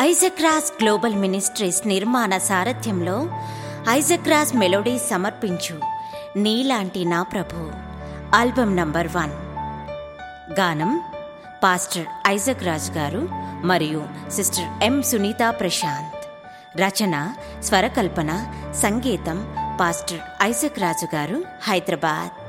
ఐజక్రాస్ global ministries నిర్మాణ సారథ్యంలో ఐజక్రాస్ melody సమర్పించు. నీలాంటి నా ప్రభు. Album number one. గానం పాస్టర్ ఐజక్ రాజ్ గారు మరియు సిస్టర్ ఎం సునీత ప్రశాంత్. రచన స్వరకల్పన సంగీతం పాస్టర్ ఐజక్ రాజు గారు హైదరాబాద్.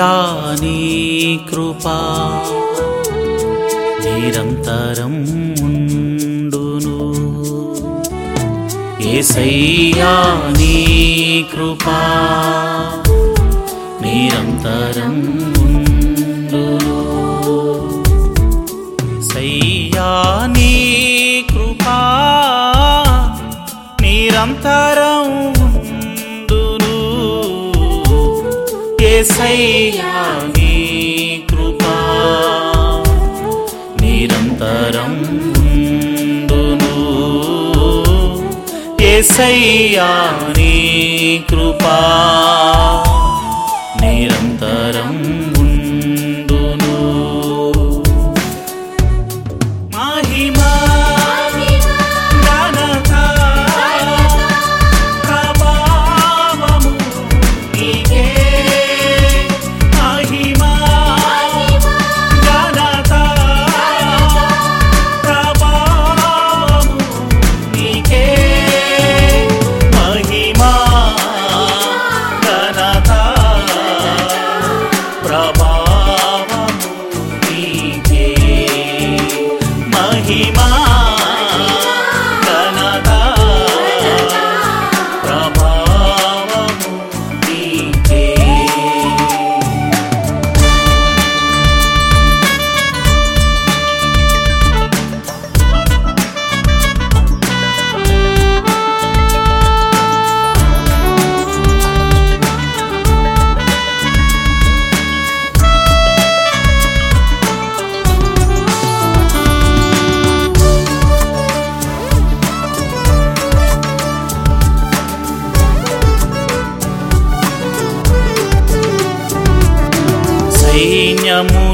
ఏసయ్యా కృపా నిరంతరం ఉండును. ఏసయ్యా నీ కృపా నిరంతరం ఉండును. సయ్యా నీ కృపా నిరంతరం ఏసయ్యా నీ కృపా నిరంతరం ఉండును. ఏసయ్యా నీ కృపా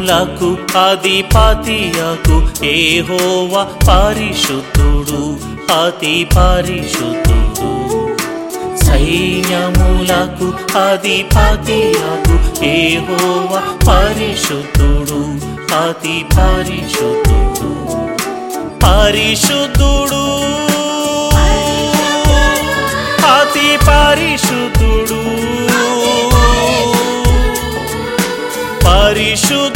సైన్యములకు అధిపతియకు ఏహోవ పరిశుద్ధుడు అతి పరిశుద్ధుడు. సైన్యములకు అధిపతియకు ఏహోవ పరిశుద్ధుడు అతి పరిశుద్ధుడు. పరిశుద్ధుడు అతి పరిశుద్ధుడు. పరిశుద్ధ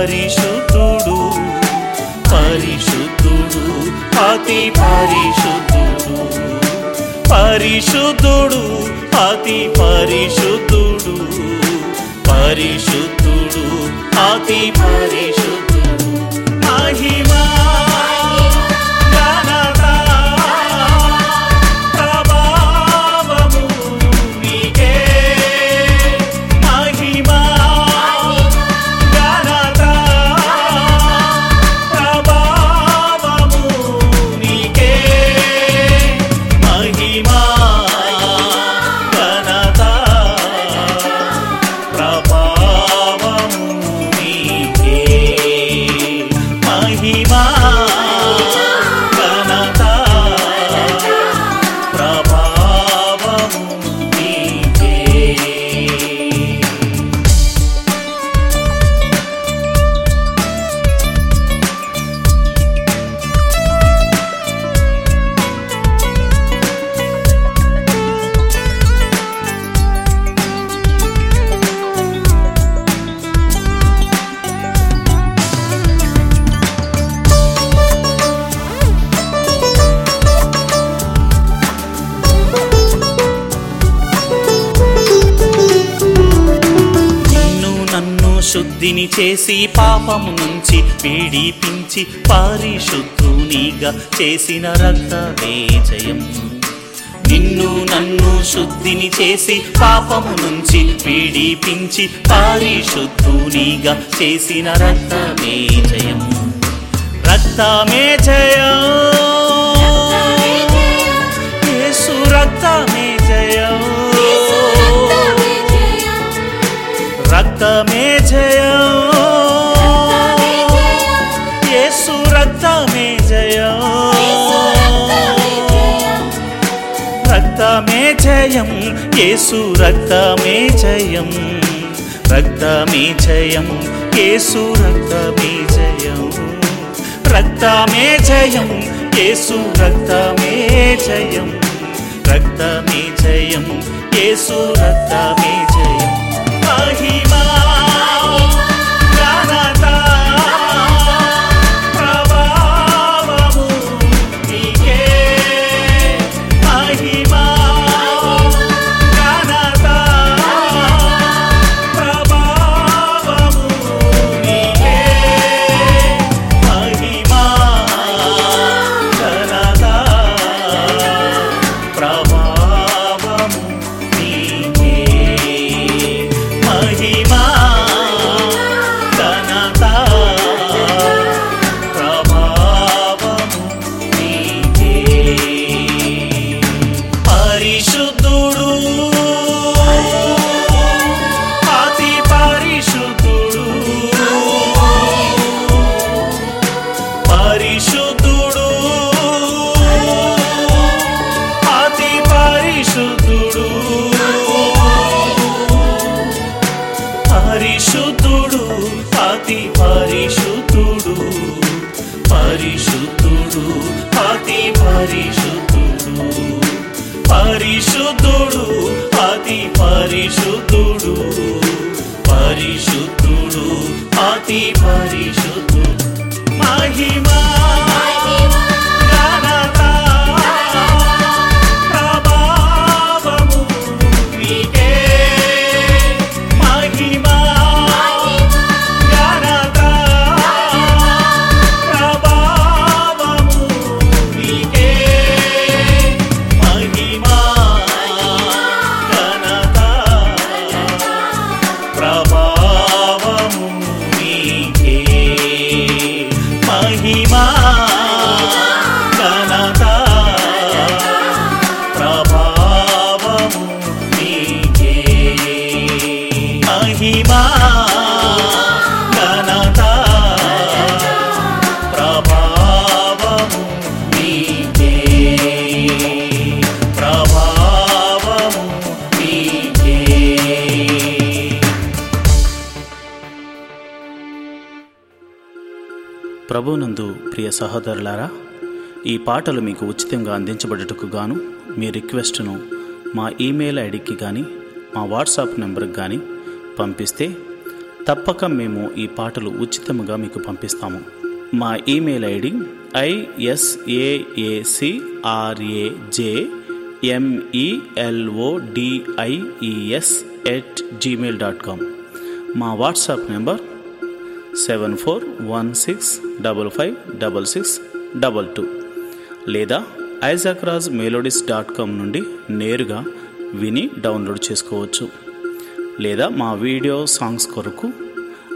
పరిశుద్ధుడు అతి పరిశుద్ధుడు పరిశుద్ధుడు అతి పరిశుద్ధుడు. పరిశుద్ధుడు అతి పరిశుద్ధుడు పరిశుద్ధుడు అతి పరిశుద్ధుడు. శుద్ధిని చేసి పాపము నుంచి పీడిపించి పారిశుద్ధునిగా చేసిన రక్తమే జయం నిన్ను నన్ను శుద్ధిని చేసి పాపము నుంచి పీడిపించి పారిశుద్ధునిగా చేసిన రక్తమే జయం రక్తమే జయం రక్తమే జయం. యేసు రక్తమే జయం. రక్తమే జయం యేసు రక్తమే జయం. రక్తమే జయం యేసు రక్తమే జయం. రక్తమే జయం యేసు రక్తమే జయం. రక్తమే జయం యేసు రక్తమే పరిశుద్ధుడు పరిశుద్ధుడు అతి పరిశుద్ధుడు. మహిమ మహిమా ఘనత, ప్రభావము నీకే. ప్రభావము నీకే. ప్రభునందు ప్రియ సహోదరులారా ఈ పాటలు మీకు ఉచితంగా అందించబడుటకు గాను మీ రిక్వెస్ట్ను మా ఈమెయిల్ ఐడికి కానీ మా వాట్సాప్ నెంబర్కి కానీ పంపిస్తే తప్పక మేము ఈ పాటలు ఉచితముగా మీకు పంపిస్తాము. మా email ID ISAACRAJ MELODIES at Gmail dot com మా WhatsApp number seven four one six double five double six double two లేదా Isaac Raj melodies dot com నుండి నేరుగా విని డౌన్లోడ్ చేసుకోవచ్చు. లేదా మా వీడియో సాంగ్స్ కొరకు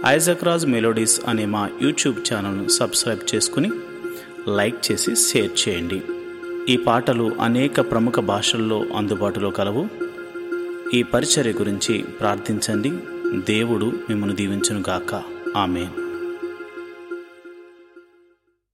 ఐజక్రాజ్ మెలోడీస్ అనే మా యూట్యూబ్ ఛానల్ను సబ్స్క్రైబ్ చేసుకుని లైక్ చేసి షేర్ చేయండి. ఈ పాటలు అనేక ప్రముఖ భాషల్లో అందుబాటులో కలవు. ఈ పరిచర్య గురించి ప్రార్థించండి. దేవుడు మిమ్మల్ని దీవించునుగాక. ఆమెన్.